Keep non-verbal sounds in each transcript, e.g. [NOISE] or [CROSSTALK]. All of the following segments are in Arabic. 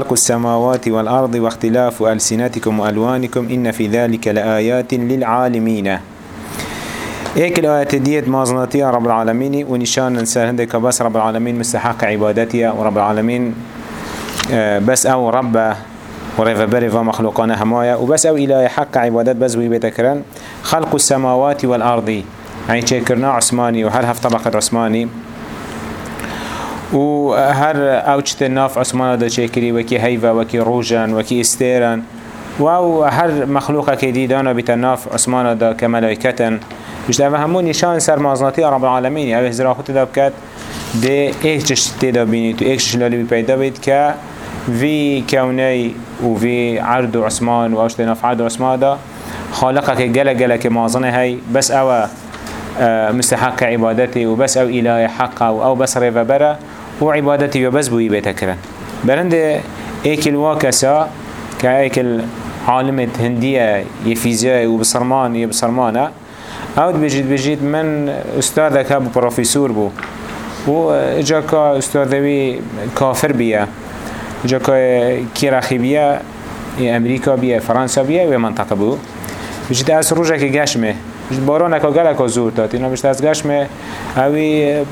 خلق السماوات والأرض واختلاف ألسنتكم وألوانكم إن في ذلك لآيات للعالمين. هيك الآيات ديت مازناتية رب العالمين ونشان ننسى هندك بس رب العالمين مستحق عبادتها ورب العالمين آه، بس أو رب ورفا برفا مخلوقنا همايا وبس أو إله حق عبادت بس ويبتكرن خلق السماوات والأرض. يعني شكرنا عثماني وهل هف طبقة عثماني؟ و هر اوچت ناف عثمان دا چکری وکی هیوا وکی روژن وکی استیرن. و هر مخلوق که دیدانا بیت ناف عثمان دا کملائکتن بجد اوه همون نشان سر مازناتی رب العالمین اوه هزرا خود دا بکد ده ایک چش تیدا بینید و ایک چش لالی بی پیدا بید که في كوني وفي عرض عثمان واوشت ناف عرض عثمان دا. خالقك جل جل كمازنه هاي بس أو مستحق عبادتي وبس أو اله حق أو, أو بس ريفا برا وعبادتي وبس بوي بيتكرن برند ايكل واكسا كايكل عالمة هندية يفيزياء وبصرمان يبصرمانة أو بجيت بجيت من استاذك ابو بروفيسور بو. و اجا كا استاذوي كافر بيا اجا كا كيراخي بيا أمريكا بيا فرنسا بيا و منطقه بو. بجيت از روجا که گشمه باران اکا گل اکا زور داد اینا بجت از گشمه اوی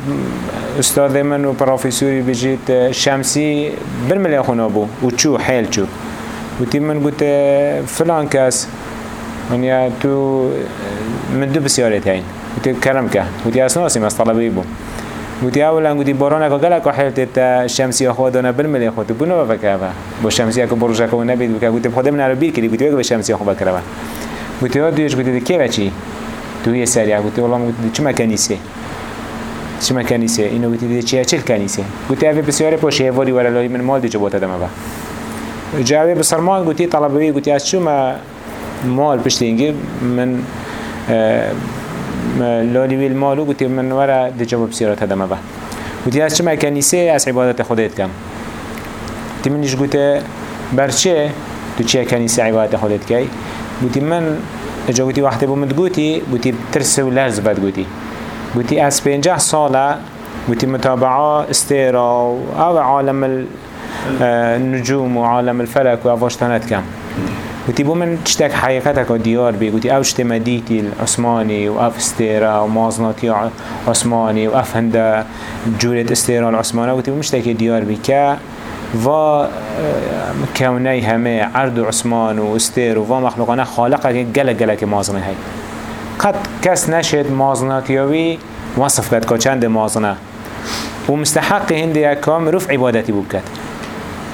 استاد من و پروفیسوری بجید شمسی برملی خونا بو. و چو؟ حیل چو. و تی من گوت فلان کس ونیا تو من دو بسیارت هین و تی کرم که. و تی اسناسیم از طلبی بو. و تی اولا گوتی باران اکا گل اکا حیل تیتا شمسی خود دانا برملی خود. بو نو بفکه با شمسی اکا بروش اکا و نبید بکه گوتی بخوده من رو بیر کردی گوتی بگو شمسی خود بکره گوتی ها دویش گوتی که بچی توی سریع گوتی والله چه مکنیسه چه مکنیسه اینو گوتی دیده چیه چه کنیسه گوتی اوه بسیاره پاشه واری ورا لای من مال دیجا بوتا دمه با جاوه بسرمان گوتی طلبوی گوتی از چو ما مال پشت اینگه من لالی ویل مالو گوتی من ورا دیجا بسیارت دمه با گوتی از چه مکنیسه از عبادت خودت کم تی منش گوته برچه تو چیه کنیسه عبادت خودت کی گوتی من اجا گوتی وقتی بومد گوتی ترس و لرز بد گوتی گوتی از پنجه ساله گوتی متابعه استيرا أو عالم النجوم و عالم الفلك و افاشتانت کم. گوتی بو من تشتك حقيقتك ديار بي گوتی أو شتما ديتي العثماني و اف استيرا و مازناتي عثماني و اف هنده جورة استيرا العثماني گوتی بو مشتك ديار بي که و كوني همه عرض عثمان و استير و مخلوقانه خالقه گل که مازنه هی. قد کس نشد مازناتیوی وصف کد که چند مازنه. و مستحق هنده اکام رفع عبادتی بکد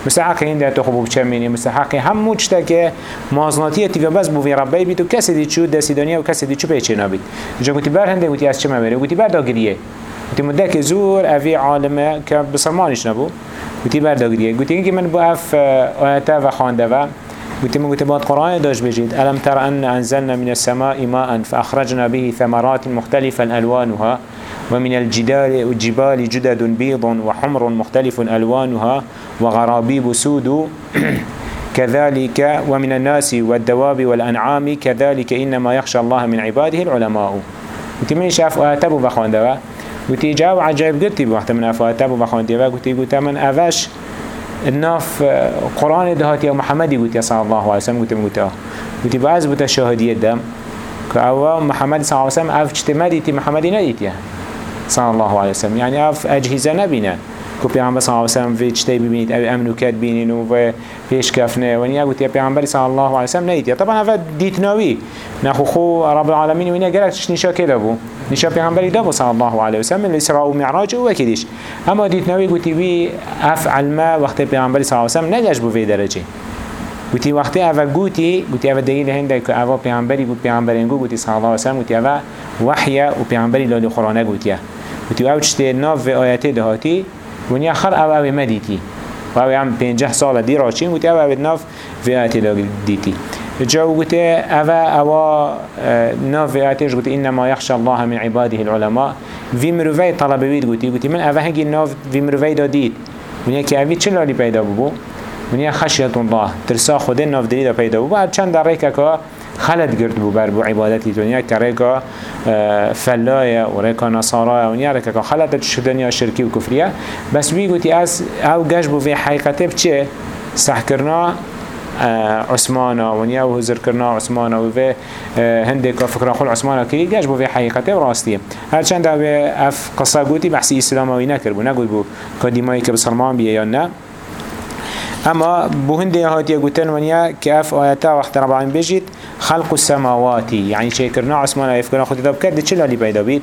مستحق هنده تو خوب بچمینی مستحق همو چتا که مازناتیه تیگه بس بوی ربی بید و کسی دی چود دستی دنیا و کسی دی چو پیچه نبید جا گوتی بر هنده گوتی از چه مبره؟ گوتی بر داگریه. گوتی مده که زور اوی عالمه که بسرمانش نبو گوتی برداگریه گوتی اینکه من با اف آیته و خانده و گوتی من قرآن داشت بجید ألم تر أن أنزلنا من السماء ماء فأخرجنا به ثمرات مختلفا ألوانها ومن الجدال والجبال جدد بيض وحمر مختلف ألوانها وغرابيب سود [CLEARS THROAT] كذلك ومن الناس والدواب والأنعام كذلك إنما يخشى الله من عباده العلماء. قلت من شاف آتبوا بخوان دوا قلت جاو عجائب قلت بوقت من أفاتبوا بخوان دوا قلت قلت من أفش الناف قرآن دهات يا محمد قلت صلى الله عليه وسلم قلت قلت قلت بعض بتا شاهدية دم. كأوا محمد صلى الله عليه وسلم أف اجتمادي محمد نديت يعني صلى الله عليه وسلم. يعني أف أجهزة نبينا. کو پیامبر صلی الله علیه و سلم وی چتی ببینید؟ أو امنو کد بینین و پیش کفنه و نیا گوتی پیامبر صلی الله علیه و سلم نیت طبعا اول دیت نوی نخو خو رب العالمین و نیا گرک چش نشا کده بو؟ نشا پیامبری دابو صلی الله علیه و سلم الاسراء و معراج و کدیش اما دیت نوی گوتی وی افعل ما وقت پیامبر صلی الله علیه و سلم نگاش بو وی درجه. گوتی وقتی اول گوتی گوتی اول دلیل هنده که اول پیامبری بود پیامبرینگو گوتی صلی الله علیه و سلم گوتی اول وحی و پیامبری لالی قرآن گوتیه. گوتی أو چته ناف و آیات دهاتی ونیا خر أو أو مدیتی و أو هم پنجه سال دی راشین گوتی أو أو ناف و آیات دیتی جا گوتی أو أو ناف و آیاتش گوتی انما یخشى الله من عباده العلماء وی مروفی طلبوید گوتی گوتی من أو هنگی ناف وی مروفی دادید ونیا که اوی چه لالی پیدا ببو ونیا خشیت الله ترسا خود ناف دلی دا پیدا ببو چند در ریکه که خلد گرد بو بر بو عبادتی دنیا که ریکا فلایا و ریکا نصارا و نیا ریکا خلد شدنیا شرکی و کفریه. بس وی گوتی از آو گش بو في حقیقته بچه سحكرنا عثمانا ونیا و هزر کرنا عثمانا و في هنده که فکر خول عثمانا کری گش بو في حقیقته و راستیه هرچند آو اف قصه گوتی بحثی اسلاموی نکر بو. نگوی بو که دیمایی که بسلمان بیه یا نه. اما بو هنده هاتیه گوتن ونیا که اف آیتا وقت رب العالمین بجید خلق السماواتی. يعني شيء كرنا عثمان يفكرنا خود داب كرد چلا لي پیدا بيت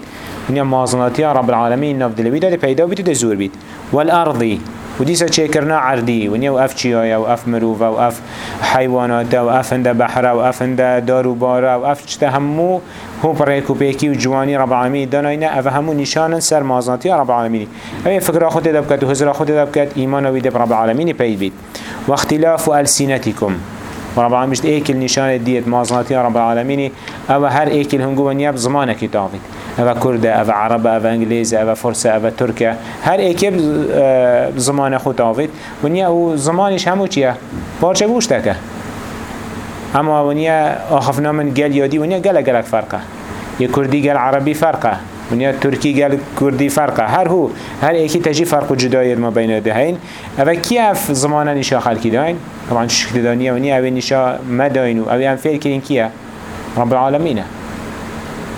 ونیا مازناتي رب العالمين نفد لبيت لي پیدا بيت دزور بيت والارضي وديسا چه کرنا عردی و نیو أف چیایا و اف مروفا و اف حیوانات و اف هنده بحرة و اف هنده دارو باره و اف چته همو هو پریکو پیکی و جوانی رب العالمین. داناینه اف همو نشان سر مازناتی رب العالمین. اوه فکر خود دب کد و حضر خود دب کد ایمان و دب رب العالمین پید بید. و اختلاف السینتکم. رب العالمین بشت ایکل نشان دیت مازناتی رب العالمین. أو هر ایکل هنگو و نیاب زمانه کتابید أو کرده أو عربه أو انگلیزه أو فرسه أو ترکه هر ایکی زمان خود آوید ونیا أو زمانش همو چیه؟ پارچه گوش تکه اما ونیا آخفنا من گل یادی ونیا گل گلک فرقه یه کردی گل عربی فرقه ونیا ترکی گل کردی فرقه هر هو هر ایکی تجی فرق و جدایی ما بین ده هین أو کیف زمانه نشا خلکی داین طبعا شکل دانیه ونیا أو نشا مداینو أو هم فیل کرین کیه رب العالمینه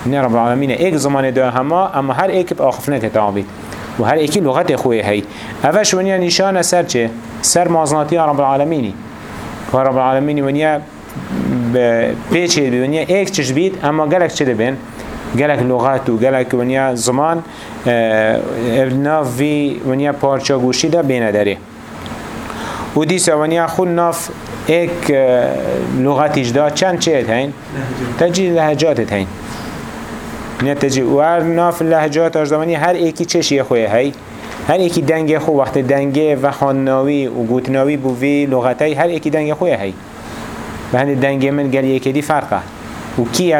نه رب العالمین ایک زمان دو هما اما هر ایک بآخف نکتابید و هر ایکی لغت خوی هی. اوش ونیا نشان سر چه؟ سر مازناتی رب العالمینی. و رب العالمینی ونیا پیچه بی ونیا ایک چش بید اما گلک چه بین؟ گلک لغت و گلک ونیا زمان ناف وی ونیا پارچا گوشی دا بینه داره. و دیسا ونیا خود ناف ایک لغتیش دا چند چه هین؟ تجی لحجات هین نتجي وهر ناف اللهجات اجدامانی هر ایکی چشی خوی هی؟ هر ایکی دنگ خو وقت دنگ و خانناوی و گوتناوی بو وی لغتای هر ایکی دنگ خوی هی؟ و هنده دنگ من گل یکی دی فرقه. و کی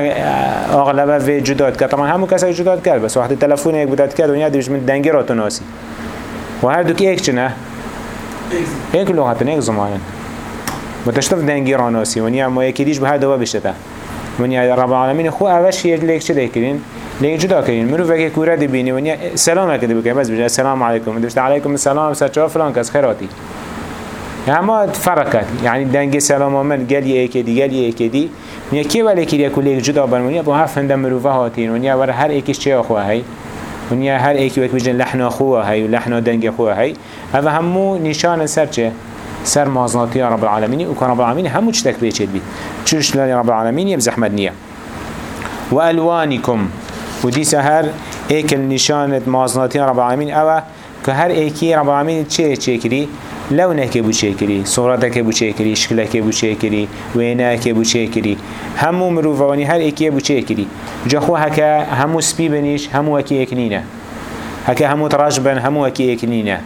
اغلبه وی جداد کرد؟ طبعا همو کسی جداد کرد بس وقت تلفون یک بوداد کرد و نیا دیوش من دنگی را تناسی و هر دو که ایک چنه؟ ایک لغتن ایک زمانن و تشتف دنگی را ناسی و نیا ما یکی دیش به هر دوا بشته ونیا رب العالمین خو اوش یک لیک چه دیکرین لیک جدا کرین. مرو وگه کوره دی بینی ونیا سلام کردی بگه بس بجه السلام علیکم. دوست علیکم السلام. سچا فلان کس. خیراتی. اما فرقت. يعني دنگ سلام آمد گل یه دی گل یه دی. ونیا کی ولی کی یک لیک جدا برمونیا با هفت هنده مروفه هاتین ونیا ور هر ایکش چه خواه هی؟ ونیا هر ایکی وقت بجن لحنا خواه هی و لحنا دنگ خواه هی. همو نشان سر چه؟ سر مازناتي رب العالمين وكان رب العالمين همو تشتك بيشد بي تشوش لاني رب العالمين يبزح مدنية وألوانكم ودي سهر ايك النشانة مازناتي رب العالمين أو كهر ايكي رب العالمين تشي كري لونك بو شكري صورتك بو شكري شكلك بو شكري وينك بو شكري همو مروفواني هر ايكي بو شكري جخو هكا همو سبي بنيش همو اكي اكنينه هكا همو تراجبن همو اكي اكنينه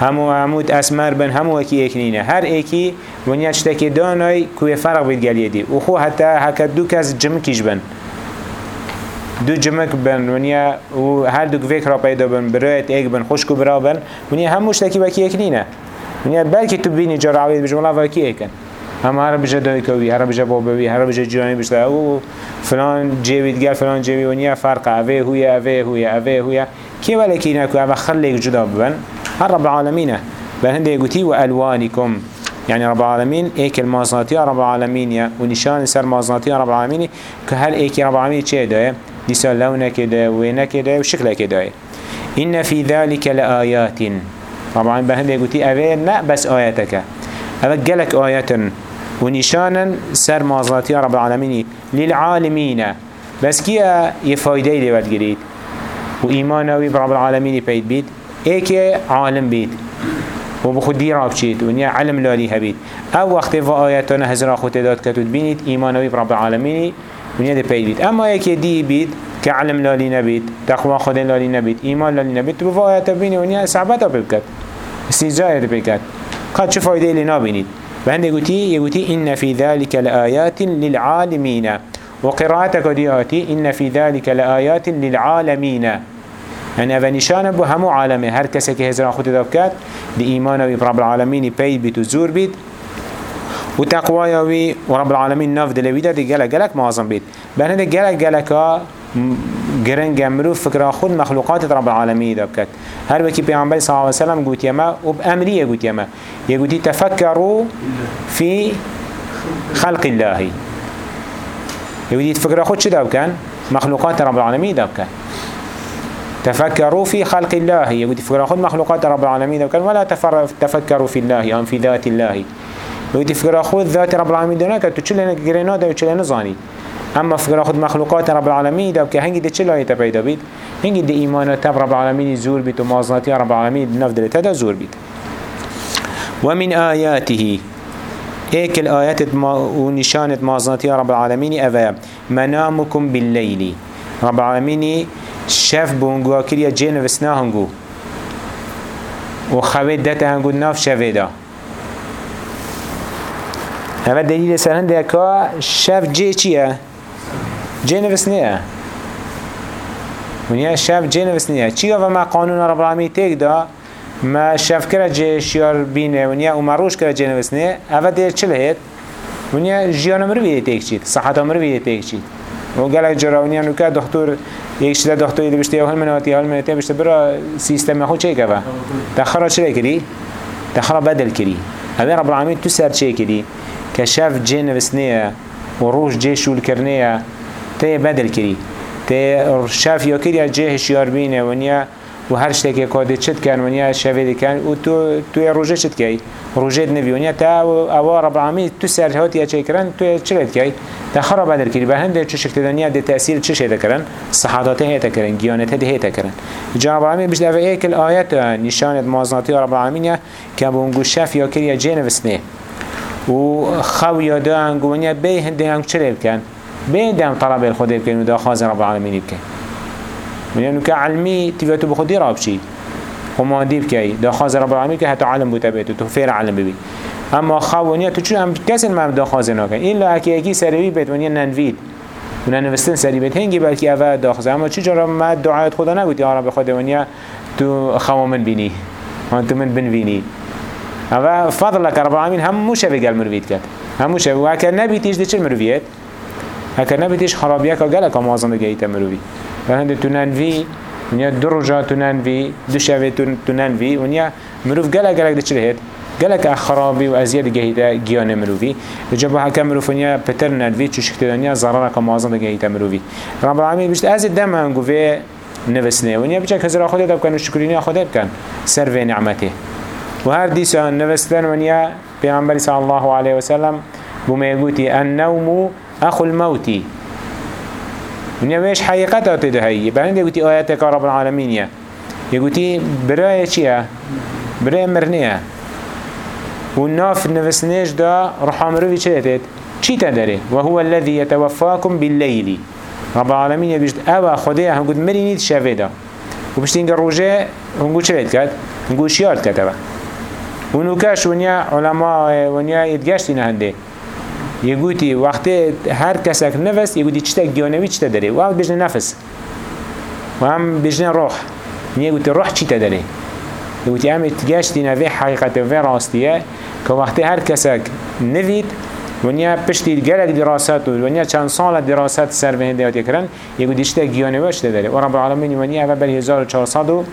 همو عمود اسمر بن همو اکی اکنینه هر اکی ونیا چتکی دانای کوی فرق بید گلیه دی و خو حتی حکا دو کس جمکیش بن. دو جمک بن ونیا و هر دو فکر را پیدا بن برایت ایک بن خوشکو برا بن. ونیا هموش تکی وکی اکنینه ونیا بلکه تو بینی جا رعوید بجم الله وکی اکن هم هر بجا دایکوی هر بجا بابوی هر بجا جیانی بشتا. أو فلان جیوید گل فلان جیوی ونیا فرق اوه هویا اوه هویا اوه هویا کی ولی کی نکو اوه خلیک جدا ببن. رب العالمين بل هنده وألوانكم؟ يعني رب العالمين إيك المازناتي رب العالمين ونشان سر مازناتي رب العالمين. كهل إيك رب العالمين چه ده ديسا لونك ده وينك ده وشكلك ده إن في ذلك لآيات. رب العالمين بل هنده اوه لا بس آياتك. اوه آيات. ونشانا سر مازناتي رب العالمين للعالمين. بس كيا يفايدة لي بدقريد وإيمانوي برب العالمين بيت بيت؟ ایک عالم بید و بخود دیر آب چید و نیا علم لالی هبید. أو وقت و آیتان هزرا خود داد کتود بینید ایمانوی رب العالمینی و نیا ده پیدید اما ایک دی بید که علم لالی نبید تقوی خود لالی نبید ایمان لالی نبید تو با آیت بینی و نیا صحبت ها بکد استیجای بکد. قد چه فایده لی نبینید بهنده گوتی یگوتی این فی ذلك لآیات للعالمین. وقراءتك دياتي إن في ذلك لآيات للعالمين يعني أفا نشانه بو همو عالمه. هر کسی که هزران خود داب کرد دی ایمان وی رب العالمین پید بیت و زور بید. و تقوی وی و رب العالمین ناف دلوی دا دی گلک گلک معظم بید. بنا دی گلک گلک ها گرنگ مرو فکر خود مخلوقات رب العالمین دا بکد هر وکی پیامبر صلی الله علیه وسلم گوت یما و بامریه گوت یما یه گوتی تفکروا فی خلق الله یه گوتی فکر خود چه دا بکن مخلوقات رب العالمین دا بکن تفكروا في خلق الله. يقول تفكروا خذ مخلوقات رب العالمين وكان ولا تفكروا في الله أم في ذات الله. يقول تفكروا خذ ذات رب العالمين دونك تشلنا جرينا وتشلنا زاني. أما فكرة خود مخلوقات رب العالمين ده که هنگی ده چه لایه پیدا بید؟ هنگی ده ایمانات رب العالمين زور بید و مازناتی رب العالمين نفذ ده زور بید. ومن آياته ايك الآيات ونشانة مازناتي رب العالمين أفا منامكم بالليل رب العالمين شف بونگوا كريا جين وسنا هنگو. وخويت دتا هنگو ناف شفيدا هذا دليل سرهن ده كا شف جي چيه جي نفسنيه ونیا شف جي نفسنيه چی و ما قانون رب العالمین تیک دا. ما شف کرا جي شیار بینه. ونیا و مروش کرا جي نفسنيه اوه دیر چل هید ونیا جیان مروی تیک چید. صحت مروی تیک چید. و گلک جراونیا نوکه دکتر یک شده دکتری دی بشتی هل مناتی هل مناتی بشتی برا سیستم خود چه که دخرا چه کری دخرا بدل کری اوه رب العالمین تو سر چه کری که شف جي نفسنيه و روش جي شول کرنيه تی بدل کری تی شاف یا کری جه هشیار بینه ونیا و هر شتکی کاده چت کن ونیا شویده کن و تو تو روزه چت روزه نوی ونیا تا رب العالمین تو سر هاتی چه کرن تو چلت کی تا ده تاثیر چه شده کرن صحادات هیت کرن گیانت ده هیت کرن جناب العالمین بجد اوه ایک الآیت نشانت مازناتی رب العالمین که بونگو شاف یا کری جه نوسنه و خو یاده انگو ونیا به هنده انگ چه کن بيدم طلب الخدي بكين ودا خاز رب العالمين بكين من يعني كعلمي تبيتو بخدي رابشي وما دي بكي دا خاز رب العالمين كي حتى علم بتبيتو تفير علم ببي اما خوانيا تو چون هم کسی ما دا خاز ناکن ایلا اکی اکی سری بیت ونیا ننوید و ننوستن سری بیت. هنگی بلکی اوه داخزه اما چی جارا ما دعایت خدا نگوید یا رب خدا ونیا تو خوا من بینی وانتو من بنوینی. اوه فضل لك رب العالمين هم مو شبه قال مروفيد كد هم شبه وهكذا نبي تيجي چه مروفيد هکر نبیدش خرابیه که گله که مازن گیت مروی. و هنده تو ننوی ونیا دو رجا تو ننوی دو شوه تو ننوی ونیا مروف گله گله ده چه هید گله که خرابی و ازیاد گیت گیان مروی جب هکر مروف ونیا پتر ننوی چو شکت دنیا ضرر که مازن گیت مروی رب العالمین بشت از دم هنگو وی نوسنه ونیا بچه کزر خود دب کن و شکرینی خود بکن. سر و نعمته و هر نوستن ونیا پیامبری صلی الله علیه وسلم بومه گوتی النوم أخو من يويش حقيقة تدهي بعدين يقولي آياتك رب العالمين يا يقولي براية چيا براية مرنية والناف نفسنيش دا رحامروي چلتت چي تدري وهو الذي يتوفاكم بالليل رب العالمين يبجد أوا خديه هم قد مرينيت شافيدا وبشتين روجه هم قد چلت كد هم قد شيارت كتبه ونوكاش ونيا علماء ونيا يتگشتين هنده يقولي وقت هر كسك نفس يقولي چتا گيانوي چتا داره و هم بجن نفس و هم بجن روح يقولي روح چتا داره يقولي هم اتگشتی نوی حقیقت و راستیه که وقت هر کسک نوید ونیا پشتی گلک دراسات و ونیا چند سال دراسات سر به هدایت کردن یگو دیشته گیانه وشته داره و رب العالمین ونیا اول بر 1400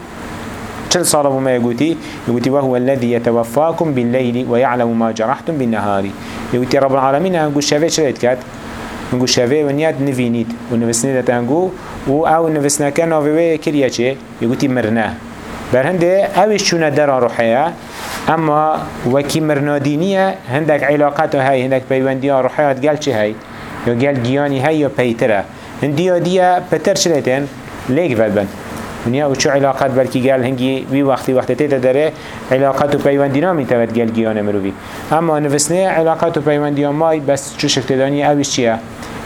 چل سال بما يقولي يقولي وهو الذي يتوفاكم بالليل ويعلم ما جرحتم بالنهار. يقولي رب العالمين هنقو شفه شريت كات هنقو شفه ونياد نفينيد. ونفسنه تنقو؟ و أو نفسنا كان نوفيوه كريا چه يقولي مرنه برهنده اوش چونه در روحيه أما وكي مرنادينيه هندك علاقات هاي هندك بيونديا روحيات قال چه هاي؟ يو قال جياني هاي يو بيتره هنديا ديا بتر شريتين ليك فالبن. ونیا و چه علاقت بلکی گل هنگی وی وقتی وقتی تیتا داره علاقت و پیوندینا میتوید گل گیان مروی. اما نفسنه علاقت و پیوندینا مای بس چه شکتدانی اویش چیه؟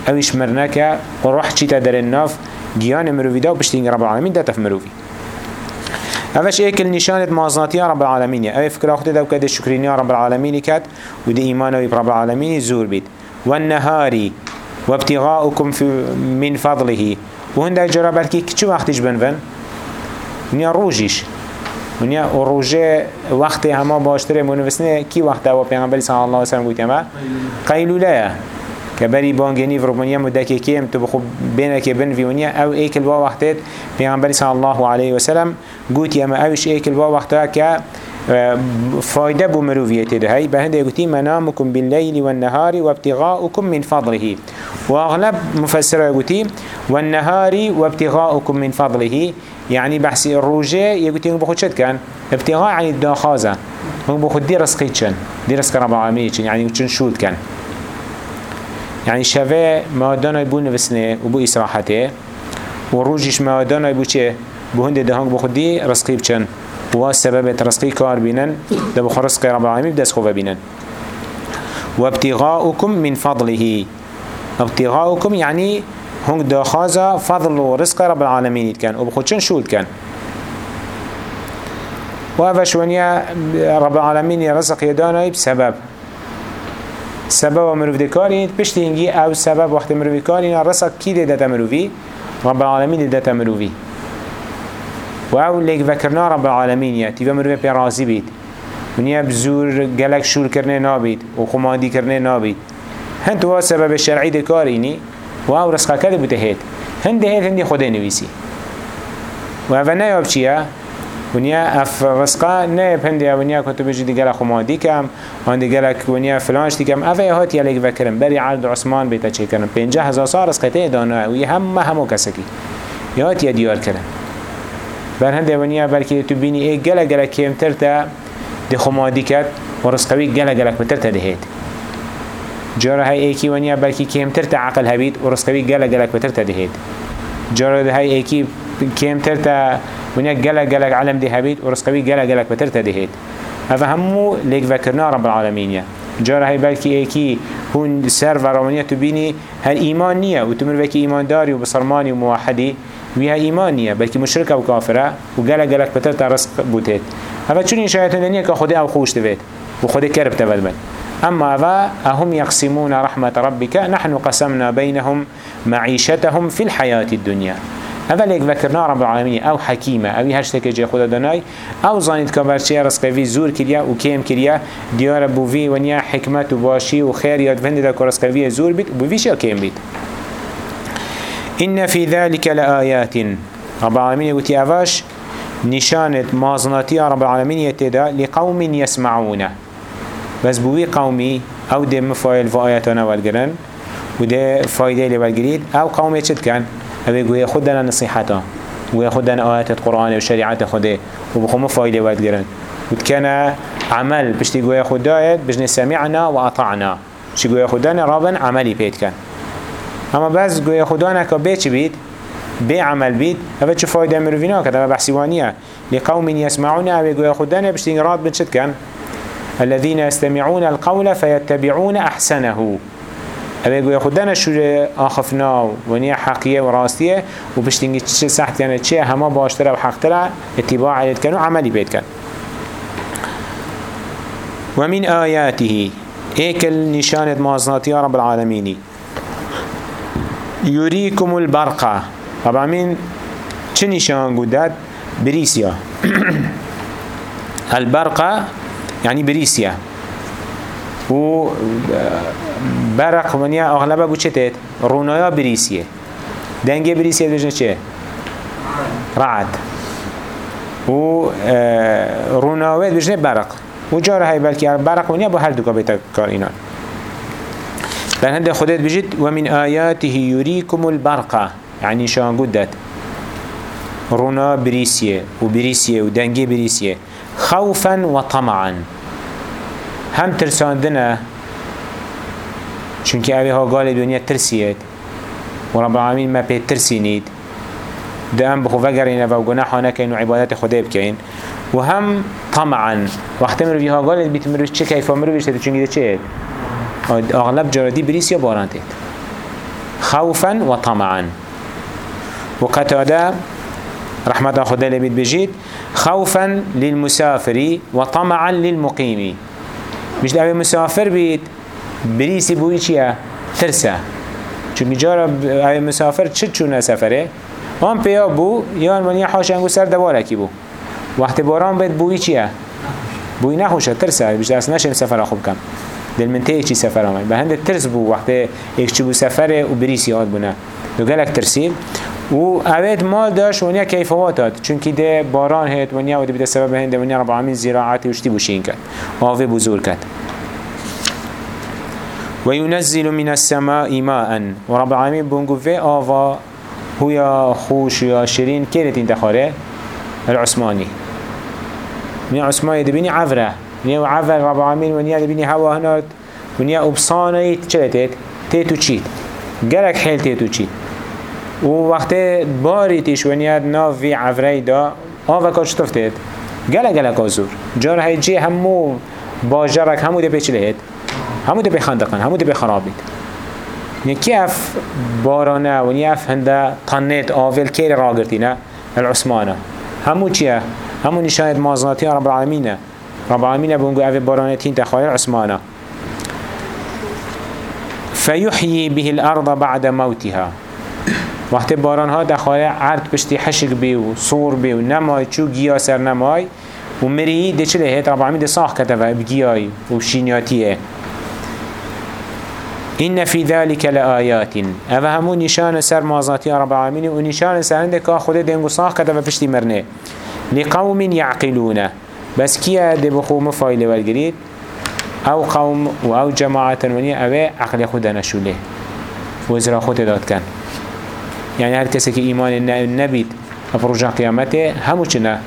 اویش مرنکه و روح چی تا داره ناف گیان مروی دا و بشتین رب العالمین دا تف مروی. اوش ایکل نشانت مازناتی رب العالمین اوی فکر اخته دو کده شکرینی رب العالمین کد و دی ایمان و رب العالمین زور بید. والنهاری وابتغاؤكم من فضله. وهندك جرى بلكي كچو وقتش بنفن ونیا روژیش ونیا روژه وقت همه باشتره منوسنه کی وقت أو پیغمبری صلی الله علیه وسلم گوید اما قیلوله كبري بانجني في رومانيا مدكي كيم تبخو بينك بين فيونيا أو ايكل با وقتت بيغمبري صلى الله عليه وسلم يا ما اوش ايكل با وقتها ك فايدة بمروفيته هاي بهند يقولي منامكم بالليل والنهار وابتغاؤكم من فضله واغلب مفسر يقولي والنهار وابتغاؤكم من فضله يعني بحث الروجة يقولي بخود شد كان؟ ابتغاء يعني الداخازة. هم بخود دي رزقي چن دي رزق العالمين يعني وچن شود كان. يعني شفاء مادانا يبو نفسنه وبو إسراحته. وروجش مادانا يبو چه بو هنده دهانگ بخود دي رزقي بچن و سبب رزقي كار بينن ده بخور رزق رب العالمين بدس بينن وابتغاؤكم من فضله. ابتغاؤكم يعني هنگ داخازا فضل و رزق رب العالمين كان وبخوتشن شول كان وهذا ونيا رب العالمين رزق يدانا بسبب سبب مروف دكارين بشتينجي أو سبب وقت مروف دكارين رزق كي داتا مروفي رب العالمين داتا مروفي و أو لیک وکرنا رب العالمین یا. تیوه مروه پی رازی بید. ونیا بزور گلک شور کرنه نابید و خماندی کرنه نابید. هند تو سبب شرعی دکارینی و أو رسخه کده بوده هید. هند هید هندی خوده نویسی. و أو نیاب چیه؟ ونیا اف رزقا نه پنده ونیا کتو بجی دیگر خمادی کم وان دیگر ونیا فلانش دی کم. اوه هات یا لیک وکرم بری عرض عثمان بیتا چه کرن پینجه هزار سال رزقه ته دانه و یه همه همو کسکی. یا هات یا دیار کرن بر هنده ونیا بلکه تو بینی ای گله گله کمتر تا ده خمادی کرد و رزقوی گله گله بتر تا دهید جاره های ایکی ونیا بلکه کمتر تا عقل هبید و رزقوی گله گله بتر تا دهید جاره های ایکی کمتر تا ونیا گله گله علم ده هبید و رزقوی گله گله بتر تا دهید هذا همو لیک وکرنا رب العالمین جاره های بلکه ایکی هون سر و روانیه تو بینی هر ایمان نیه و تو مروکی ایمان داری و بسرمانی و موحدی ويها إيمانية بلكي مشركة وكافرة وقالك قالك بتر ترسق بوتيت. هذا چون شاية دنيا كخده أو خوش تبيت وخده كرب تبدبن. أما هذا أهم يقسمون رحمة ربك نحن قسمنا بينهم معيشتهم في الحياة الدنيا. هذا ليك ذكرنا رب العالمين. أو حكيمة. أو هشتك جي خدا دناي. أو زانيت كبرشي رزق في زور كريا وكيم كريا. ديار بوفي ونيا حكمة وباشي وخير يدفند ذاك رزق في زور بيت. بوفيش يا كيم بيت. إن في ذلك لآيات. رب العالمين يقول أفاش نشانة مازناتي رب العالمين يتدا لقوم يسمعون. بس بوي قومي أو دي مفايل في آياتنا والقرن وده فايدة اللي والقريد أو قوم يتشد كان أو يقول خدنا نصيحته وياخدنا آيات القرآن وشريعة خده وبخوم فايدة والقرن وكان عمل. بشتي تيقول ياخد دايت بجن سمعنا وأطعنا شي يقول ياخدنا رابا عملي بيت كان اما بس گویا خدا نکا بی چی بید؟ بی عمل بید. اوه چه فایده مروینا کد اوه بحثیوانیه لقوم يسمعون اوه گویا خدا نبشتین راد بچد کن الذين يستمعون القول فيتبعون أحسنه. أبي يقول خدنا شو آخفنا ونيا حقية وراستية وبشتنجي تشي سحت يعني تشي هما باشترا وحقترا اتباع عليت كانوا عملي بيت كان ومن آياته ايكل نشانة مازناتي رب العالمين يريكم البرقة طبعا من چه نشان قداد بريسيا [CLEARS THROAT] البرقة يعني بريسيا و برق ونیا اغلبه بو چه تید؟ رونایا بریسیه دنگه بریسیه بجنه چه؟ رعد و روناوید بجنه برق و جاره های بلکه برق ونیا با هر دوکا بیتا کار اینان. لأن هنده خدت بجد ومن آياته يريكم البرقة يعني شان قدت رونا بريسية وبريسية ودنجي بريسية خوفا وطمعا هم ترساندنا چونك اوه ها قال دنيا ترسيت ورب العالمين ما بيت ترسينيد ده هم بخو فقرين و گناحانا كين وعبادات خده بكين وهم طمعا. وقت مروي ها قال بيت مروي چه كيفا مروي شده چونك ده چه؟ اغلب جرادي بريس يا باران خوفا وطمعا وقتادا رحمة خدا لبيت بجيت خوفا للمسافر وطمعا للمقيم مش لأبي مسافر بيت بريسي بوي چيا ترسا چونك جارا أبي مسافر چه چونه سفره؟ هم پیا بو یا من یه حاشنگو سر دواره کی بو. وقتی باران بید بوی چیه؟ بوی نخوشه ترسه. بیشتر أصلا نشیم سفر خوب کم دل من تيجي سفر آمد. به هند ترس بو وقت ایک چبو سفر و بریسی آد بونه. دو گلک و اوید مال داشت ونیا کیفوات داد. چونکی ده باران هید ونیا و ده بیده سبب هنده ونیا رب العالمین زراعتی وشتی بوشین کرد. آوه بزور کرد. وينزل من السماء ماء ورب العالمين بونجو في آوا هو خوش يا شيرين كيرت انت خاره العثماني من عثماني دبيني عفره من عفر رب العالمين ونيا دبيني هوا هنات ونيا أبصاني تشلتت تيتو تشيت جالك حيل تيتو تشيت ووقت باري تيش ونيا ناف في عفره دا آوا كاش تفتت جالك جالك أزور جار جي همو باجرك همو ده لهت همو ده بخندقن همو ده بخرابيت كيف بارانه و نیف هنده طنت آول كير راگرتینه العثمانه. همو چیه؟ همو نشاهد مازناتی رب العالمینه. رب العالمینه بونگو اوه بارانتين تخواه العثمانه فيحيي به الأرض بعد موتها. وقت باران ها دخواه عرض پشتی حشق بی و صور بی و نمای چو گیا سر نمای و مری ده چله هیت رب العالمین ده ساخ کتفه بگیای و شینیاتیه. إن في ذلك لآيات أفهمو نشان سر مازاتي رب العالمين ونشان سر عندك خده دينغو صاح كده فشتي مرنه. لقوم يعقلون بس كيا دي بخو مفايلة والقريد أو قوم أو جماعة ونيا أبي عقل خده نشوله. وزرا خده داد كان يعني هر كسي كي إيمان النبي أفرجا قيامته همو چنا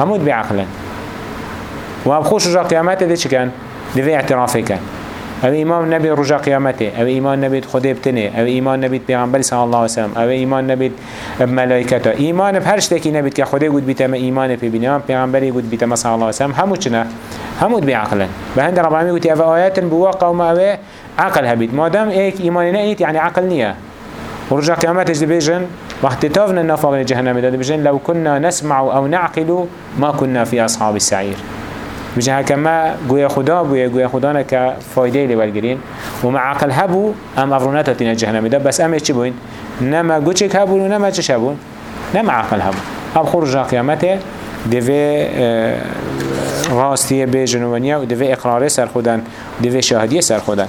همو بعقلا وابخوش رجا قيامته دي چكن دي اعترافه كان أو ایمان نبید رجا قیامته أو ایمان نبید خدا بتنه أو ایمان نبید پیغمبر صلی الله وسلم أو ایمان نبید ملائکتا. ایمان به هر شتکی نبید که خدا گود بیتم ایمان پی بینیم پیغمبری گود بیتم صلی الله وسلم همو چنه همو بعقلا به هند رب العالمین گوتی أو آیات بوا قوم أو عقل هبید. مادام ایک ایمان نه يعني عقل نیه. ورجع قيامات بيجن؟ وقت تافنا نفاق جهنم داد بيجن. لو كنا نسمع أو نعقل ما كنا في أصحاب السعير. گویا خدا بویا گویا خدا نکا فایده لی بلگرین و مع عقل هبو أم أفرونات تینا جهنم ده بس امش چی بوین نما گوچک هبون و نما چش هبون نما عقل هبو. أب خروج قیامته دوی راستی بیجن و نیا و دوی سر خودن دوی شاهدی سر خودن